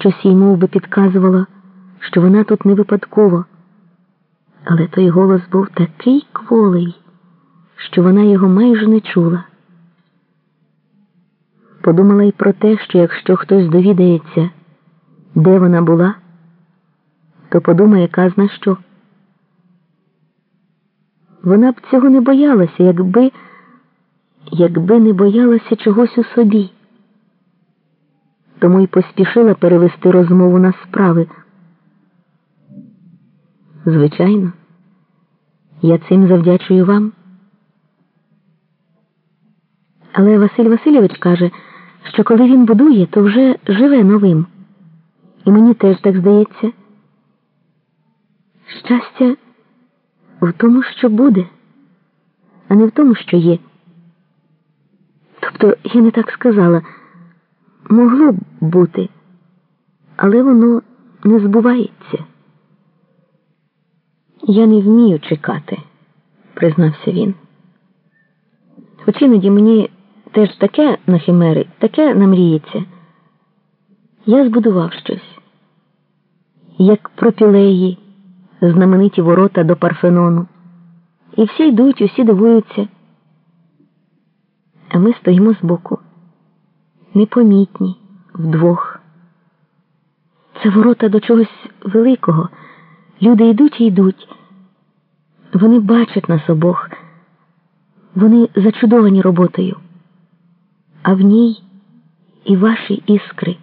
Щось їй мов би, підказувало, що вона тут не випадково. Але той голос був такий кволий, що вона його майже не чула. Подумала й про те, що якщо хтось довідається, де вона була, то подумає казна що. Вона б цього не боялася, якби, якби не боялася чогось у собі. Тому й поспішила перевести розмову на справи. Звичайно, я цим завдячую вам. Але Василь Васильович каже, що коли він будує, то вже живе новим. І мені теж так здається. Щастя в тому, що буде, а не в тому, що є. Тобто, я не так сказала, могло б бути, але воно не збувається. Я не вмію чекати, признався він. Хоч іноді мені теж таке на химери, таке намріється. Я збудував щось, як пропілеї, знамениті ворота до Парфенону. І всі йдуть, усі дивуються. А ми стоїмо збоку, непомітні, вдвох. Це ворота до чогось великого. Люди йдуть і йдуть. Вони бачать нас обох, вони зачудовані роботою, а в ній і ваші іскри,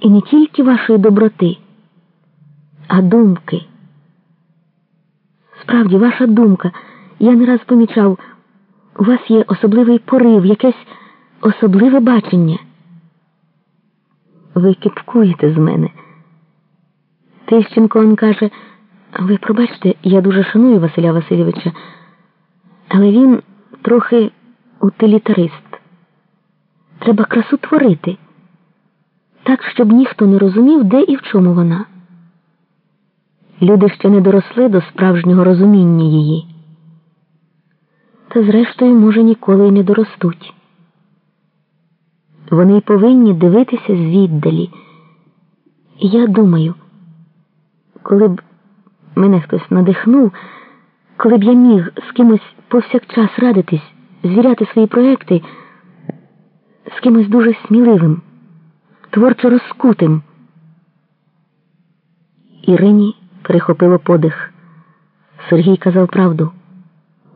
і не тільки вашої доброти, а думки. Справді, ваша думка, я не раз помічав, у вас є особливий порив, якесь особливе бачення. Ви кипкуєте з мене. Тищенко он каже, ви пробачте, я дуже шаную Василя Васильовича, але він трохи утилітарист. Треба красу творити, так, щоб ніхто не розумів, де і в чому вона. Люди ще не доросли до справжнього розуміння її. Та, зрештою, може, ніколи й не доростуть. Вони повинні дивитися звіддалі. І я думаю, коли б мене хтось надихнув, коли б я міг з кимось повсякчас радитись, звіряти свої проекти, з кимось дуже сміливим, творчо розкутим. Ірині перехопило подих. Сергій казав правду,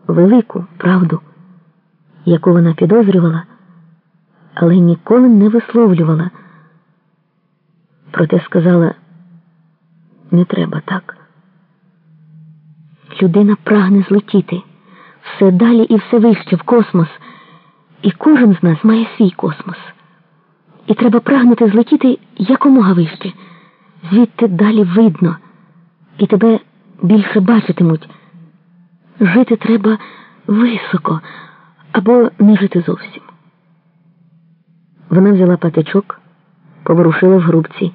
велику правду, яку вона підозрювала, але ніколи не висловлювала. Проте сказала, не треба так. Людина прагне злетіти все далі і все вище в космос, і кожен з нас має свій космос. І треба прагнути злетіти якомога вище, звідти далі видно і тебе більше бачитимуть. Жити треба високо або не жити зовсім. Вона взяла патичок, поворушила в грубці.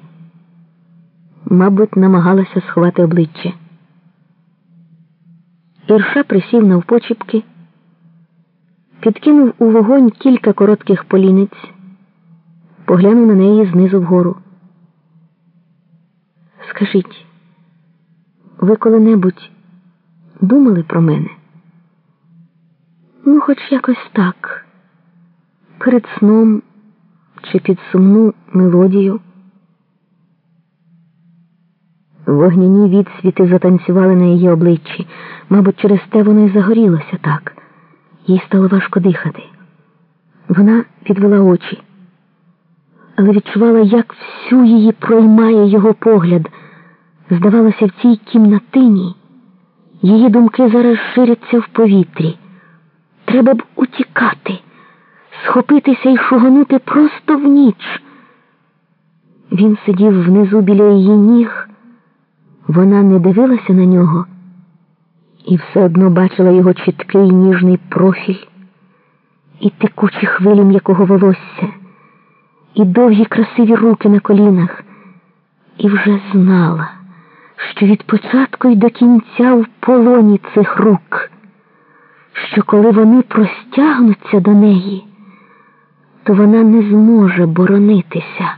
Мабуть, намагалася сховати обличчя. Ірша присів навпочіпки, підкинув у вогонь кілька коротких поліниць, поглянув на неї знизу вгору. Скажіть, ви коли-небудь думали про мене? Ну, хоч якось так, перед сном чи під сумну мелодію. Вогняні відсвіти затанцювали на її обличчі. Мабуть, через те воно й загорілося так. Їй стало важко дихати. Вона підвела очі, але відчувала, як всю її проймає його погляд. Здавалося, в цій кімнатині її думки зараз ширяться в повітрі. Треба б утікати, схопитися і шуганути просто в ніч. Він сидів внизу біля її ніг. Вона не дивилася на нього і все одно бачила його чіткий ніжний профіль, і текучі хвилі м'якого волосся, і довгі красиві руки на колінах, і вже знала що від початку й до кінця в полоні цих рук, що коли вони простягнуться до неї, то вона не зможе боронитися.